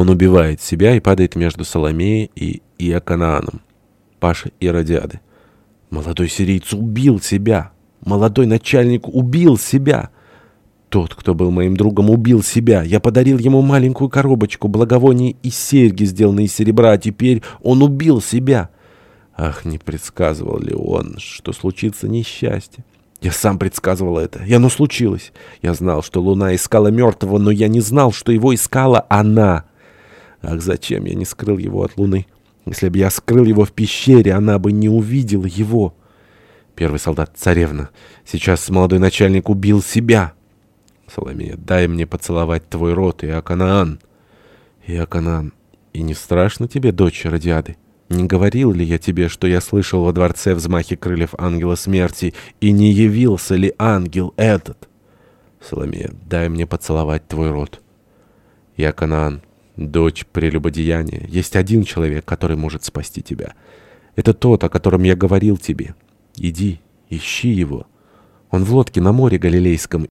Он убивает себя и падает между Соломеей и Иоканааном, Паша и Радиады. Молодой сирийц убил себя. Молодой начальник убил себя. Тот, кто был моим другом, убил себя. Я подарил ему маленькую коробочку, благовоний и серьги, сделанные из серебра, а теперь он убил себя. Ах, не предсказывал ли он, что случится несчастье? Я сам предсказывал это, и оно случилось. Я знал, что луна искала мертвого, но я не знал, что его искала она. Ах, зачем я не скрыл его от луны? Если бы я скрыл его в пещере, она бы не увидела его. Первый солдат, царевна, сейчас молодой начальник убил себя. Соломея, дай мне поцеловать твой рот, Иоканаан. Иоканаан, и не страшно тебе, дочь Радиады? Не говорил ли я тебе, что я слышал во дворце взмахи крыльев ангела смерти, и не явился ли ангел этот? Соломея, дай мне поцеловать твой рот. Иоканаан, дочь прелюбодеяния, есть один человек, который может спасти тебя. Это тот, о котором я говорил тебе. Иди, ищи его. Он в лодке на море Галилейском,